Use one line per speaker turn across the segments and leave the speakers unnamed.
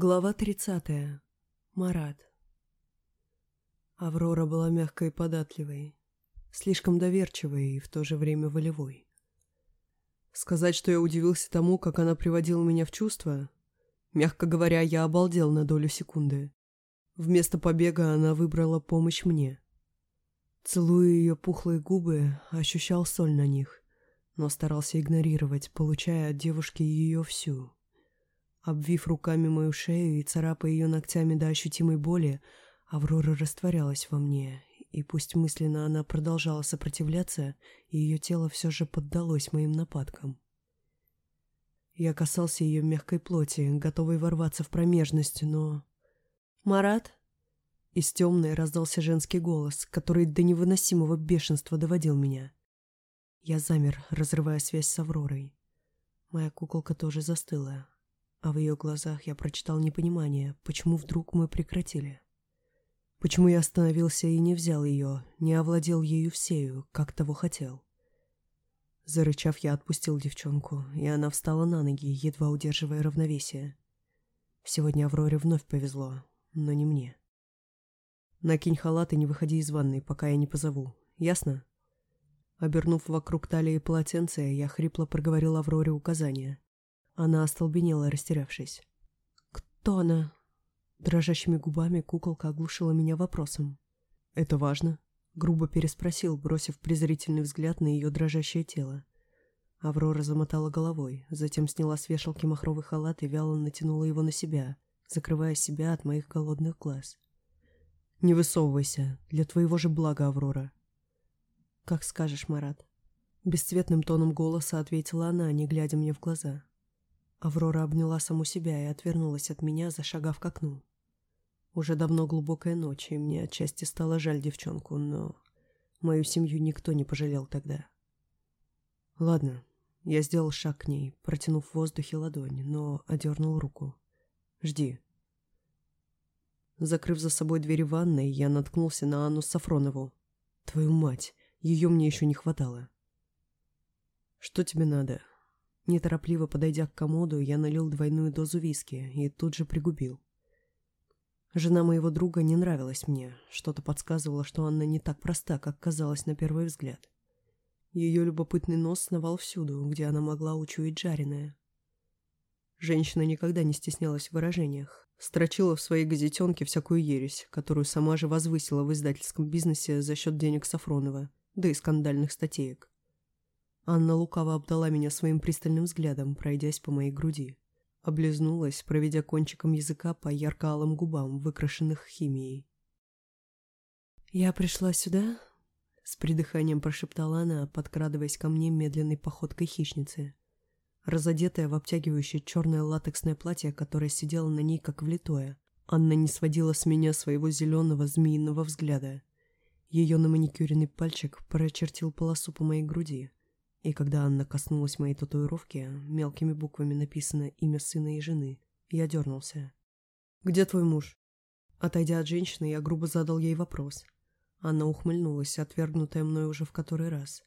Глава 30. Марат. Аврора была мягкой и податливой, слишком доверчивой и в то же время волевой. Сказать, что я удивился тому, как она приводила меня в чувство, мягко говоря, я обалдел на долю секунды. Вместо побега она выбрала помощь мне. Целуя ее пухлые губы, ощущал соль на них, но старался игнорировать, получая от девушки ее всю. Обвив руками мою шею и царапая ее ногтями до ощутимой боли, Аврора растворялась во мне, и пусть мысленно она продолжала сопротивляться, ее тело все же поддалось моим нападкам. Я касался ее мягкой плоти, готовый ворваться в промежность, но... «Марат?» Из темной раздался женский голос, который до невыносимого бешенства доводил меня. Я замер, разрывая связь с Авророй. Моя куколка тоже застыла, а в ее глазах я прочитал непонимание, почему вдруг мы прекратили. Почему я остановился и не взял ее, не овладел ею всею, как того хотел. Зарычав, я отпустил девчонку, и она встала на ноги, едва удерживая равновесие. Сегодня Авроре вновь повезло, но не мне. Накинь халат и не выходи из ванной, пока я не позову. Ясно? Обернув вокруг талии полотенце, я хрипло проговорил Авроре указания. Она остолбенела, растерявшись. «Кто она?» Дрожащими губами куколка оглушила меня вопросом. «Это важно?» Грубо переспросил, бросив презрительный взгляд на ее дрожащее тело. Аврора замотала головой, затем сняла с вешалки махровый халат и вяло натянула его на себя, закрывая себя от моих голодных глаз. «Не высовывайся, для твоего же блага, Аврора». «Как скажешь, Марат». Бесцветным тоном голоса ответила она, не глядя мне в глаза. Аврора обняла саму себя и отвернулась от меня, зашагав к окну. Уже давно глубокая ночь, и мне отчасти стало жаль девчонку, но мою семью никто не пожалел тогда. Ладно, я сделал шаг к ней, протянув в воздухе ладонь, но одернул руку. «Жди». Закрыв за собой двери ванной, я наткнулся на Анну Сафронову. «Твою мать, ее мне еще не хватало». «Что тебе надо?» Неторопливо подойдя к комоду, я налил двойную дозу виски и тут же пригубил. Жена моего друга не нравилась мне, что-то подсказывало, что Анна не так проста, как казалось на первый взгляд. Ее любопытный нос сновал всюду, где она могла учуять жареное. Женщина никогда не стеснялась в выражениях, строчила в своей газетенке всякую ересь, которую сама же возвысила в издательском бизнесе за счет денег Сафронова, да и скандальных статеек. Анна лукаво обдала меня своим пристальным взглядом, пройдясь по моей груди. Облизнулась, проведя кончиком языка по ярко-алым губам, выкрашенных химией. «Я пришла сюда?» — с придыханием прошептала она, подкрадываясь ко мне медленной походкой хищницы. Разодетая в обтягивающее черное латексное платье, которое сидело на ней как влитое, Анна не сводила с меня своего зеленого змеиного взгляда. Ее на маникюренный пальчик прочертил полосу по моей груди. И когда Анна коснулась моей татуировки, мелкими буквами написано имя сына и жены, я дернулся. «Где твой муж?» Отойдя от женщины, я грубо задал ей вопрос. Анна ухмыльнулась, отвергнутая мной уже в который раз.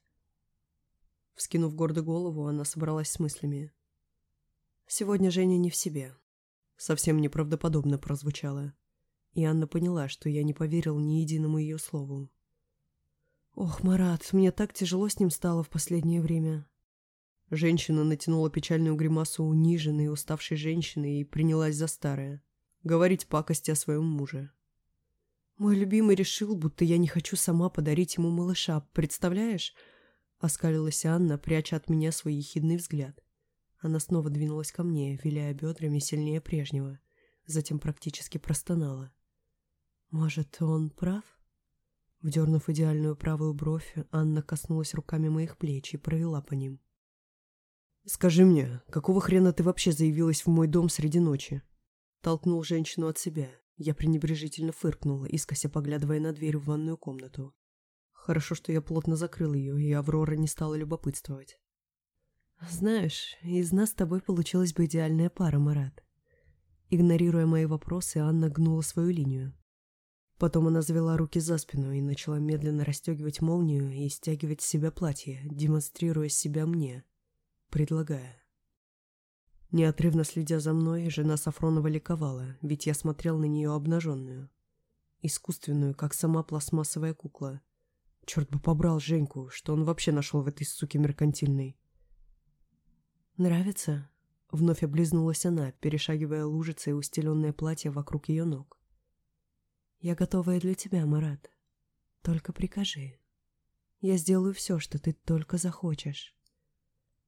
Вскинув гордо голову, она собралась с мыслями. «Сегодня Женя не в себе». Совсем неправдоподобно прозвучало. И Анна поняла, что я не поверил ни единому ее слову. Ох, Марат, мне так тяжело с ним стало в последнее время. Женщина натянула печальную гримасу униженной и уставшей женщины и принялась за старое. Говорить пакости о своем муже. Мой любимый решил, будто я не хочу сама подарить ему малыша, представляешь? Оскалилась Анна, пряча от меня свой ехидный взгляд. Она снова двинулась ко мне, виляя бедрами сильнее прежнего. Затем практически простонала. Может, он прав? Вдернув идеальную правую бровь, Анна коснулась руками моих плеч и провела по ним. «Скажи мне, какого хрена ты вообще заявилась в мой дом среди ночи?» Толкнул женщину от себя. Я пренебрежительно фыркнула, искося поглядывая на дверь в ванную комнату. Хорошо, что я плотно закрыл ее, и Аврора не стала любопытствовать. «Знаешь, из нас с тобой получилась бы идеальная пара, Марат». Игнорируя мои вопросы, Анна гнула свою линию. Потом она завела руки за спину и начала медленно расстегивать молнию и стягивать с себя платье, демонстрируя себя мне, предлагая. Неотрывно следя за мной, жена Сафронова ликовала, ведь я смотрел на нее обнаженную. Искусственную, как сама пластмассовая кукла. Черт бы побрал Женьку, что он вообще нашел в этой суке меркантильной. «Нравится?» — вновь облизнулась она, перешагивая лужицы и устеленное платье вокруг ее ног. «Я готова и для тебя, Марат. Только прикажи. Я сделаю все, что ты только захочешь».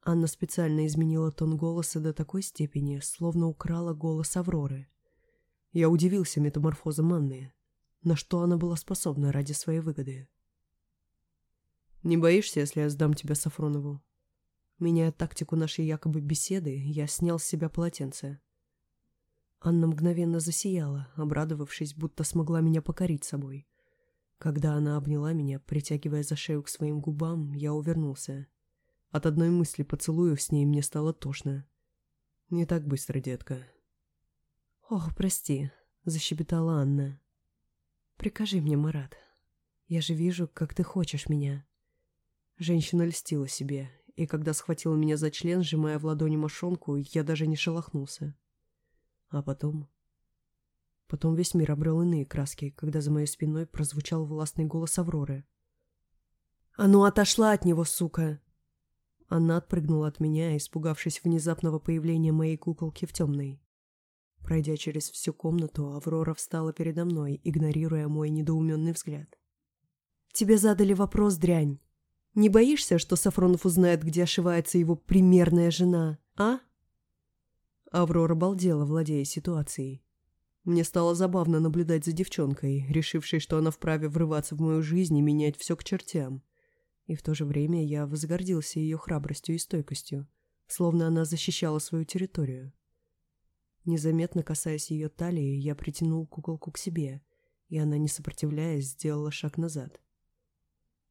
Анна специально изменила тон голоса до такой степени, словно украла голос Авроры. Я удивился метаморфозам Анны. На что она была способна ради своей выгоды? «Не боишься, если я сдам тебя Сафронову?» Меняя тактику нашей якобы беседы, я снял с себя полотенце. Анна мгновенно засияла, обрадовавшись, будто смогла меня покорить собой. Когда она обняла меня, притягивая за шею к своим губам, я увернулся. От одной мысли поцелуев с ней мне стало тошно. «Не так быстро, детка». «Ох, прости», — защебетала Анна. «Прикажи мне, Марат. Я же вижу, как ты хочешь меня». Женщина льстила себе, и когда схватила меня за член, сжимая в ладони мошонку, я даже не шелохнулся. А потом... Потом весь мир обрел иные краски, когда за моей спиной прозвучал властный голос Авроры. «А ну, отошла от него, сука!» Она отпрыгнула от меня, испугавшись внезапного появления моей куколки в темной. Пройдя через всю комнату, Аврора встала передо мной, игнорируя мой недоуменный взгляд. «Тебе задали вопрос, дрянь. Не боишься, что Сафронов узнает, где ошивается его примерная жена, а?» Аврора балдела, владея ситуацией. Мне стало забавно наблюдать за девчонкой, решившей, что она вправе врываться в мою жизнь и менять все к чертям. И в то же время я возгордился ее храбростью и стойкостью, словно она защищала свою территорию. Незаметно касаясь ее талии, я притянул куколку к себе, и она, не сопротивляясь, сделала шаг назад.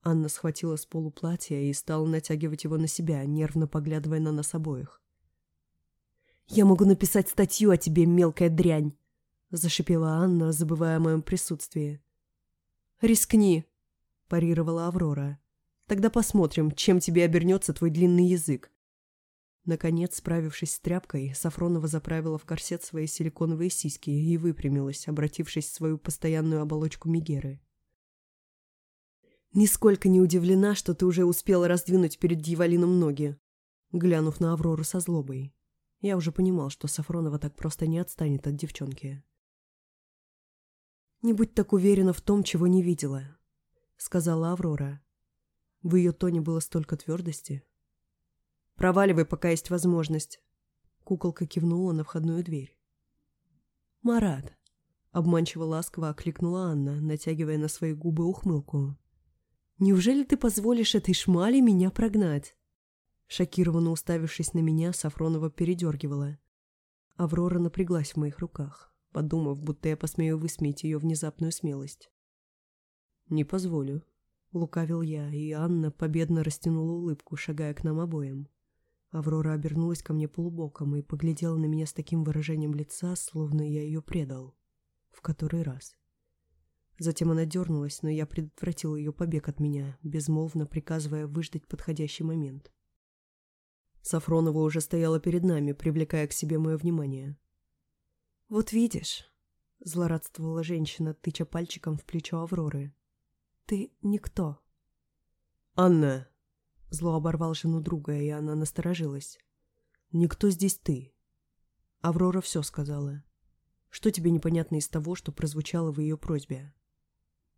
Анна схватила с полу платья и стала натягивать его на себя, нервно поглядывая на нас обоих. «Я могу написать статью о тебе, мелкая дрянь!» — зашипела Анна, забывая о моем присутствии. «Рискни!» — парировала Аврора. Тогда посмотрим, чем тебе обернется твой длинный язык. Наконец, справившись с тряпкой, Сафронова заправила в корсет свои силиконовые сиськи и выпрямилась, обратившись в свою постоянную оболочку Мегеры. «Нисколько не удивлена, что ты уже успела раздвинуть перед дьяволином ноги», глянув на Аврору со злобой. Я уже понимал, что Сафронова так просто не отстанет от девчонки. «Не будь так уверена в том, чего не видела», — сказала Аврора. В ее тоне было столько твердости. «Проваливай, пока есть возможность». Куколка кивнула на входную дверь. «Марат», — обманчиво ласково окликнула Анна, натягивая на свои губы ухмылку. «Неужели ты позволишь этой шмали меня прогнать?» Шокированно уставившись на меня, Сафронова передергивала. Аврора напряглась в моих руках, подумав, будто я посмею высмеять ее внезапную смелость. «Не позволю», Лукавил я, и Анна победно растянула улыбку, шагая к нам обоим. Аврора обернулась ко мне полубоком и поглядела на меня с таким выражением лица, словно я ее предал. В который раз. Затем она дернулась, но я предотвратил ее побег от меня, безмолвно приказывая выждать подходящий момент. Сафронова уже стояла перед нами, привлекая к себе мое внимание. «Вот видишь», — злорадствовала женщина, тыча пальчиком в плечо Авроры. Ты никто. Анна. Зло оборвал жену друга, и она насторожилась. Никто здесь ты. Аврора все сказала. Что тебе непонятно из того, что прозвучало в ее просьбе?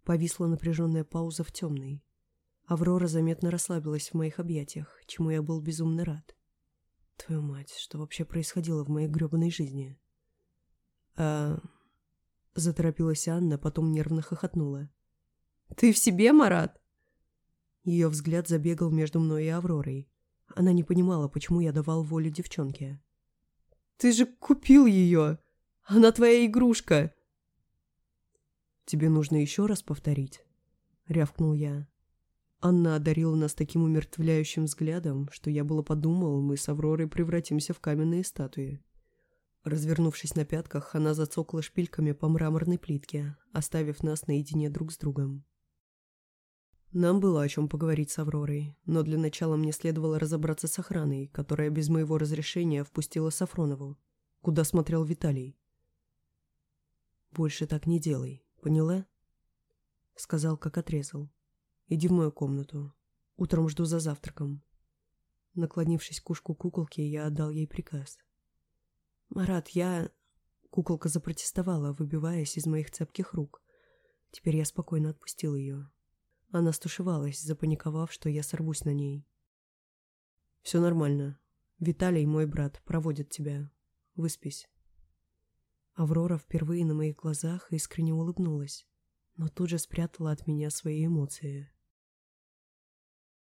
Повисла напряженная пауза в темной. Аврора заметно расслабилась в моих объятиях, чему я был безумно рад. Твою мать, что вообще происходило в моей гребаной жизни? А... Заторопилась Анна, потом нервно хохотнула. «Ты в себе, Марат?» Ее взгляд забегал между мной и Авророй. Она не понимала, почему я давал волю девчонке. «Ты же купил ее! Она твоя игрушка!» «Тебе нужно еще раз повторить?» — рявкнул я. Анна одарила нас таким умертвляющим взглядом, что я было подумал, мы с Авророй превратимся в каменные статуи. Развернувшись на пятках, она зацокала шпильками по мраморной плитке, оставив нас наедине друг с другом. Нам было о чем поговорить с Авророй, но для начала мне следовало разобраться с охраной, которая без моего разрешения впустила Сафронову, куда смотрел Виталий. «Больше так не делай, поняла?» Сказал, как отрезал. «Иди в мою комнату. Утром жду за завтраком». Наклонившись к ушку куколки, я отдал ей приказ. «Марат, я...» Куколка запротестовала, выбиваясь из моих цепких рук. Теперь я спокойно отпустил ее. Она стушевалась, запаниковав, что я сорвусь на ней. «Все нормально. Виталий, мой брат, проводит тебя. Выспись». Аврора впервые на моих глазах искренне улыбнулась, но тут же спрятала от меня свои эмоции.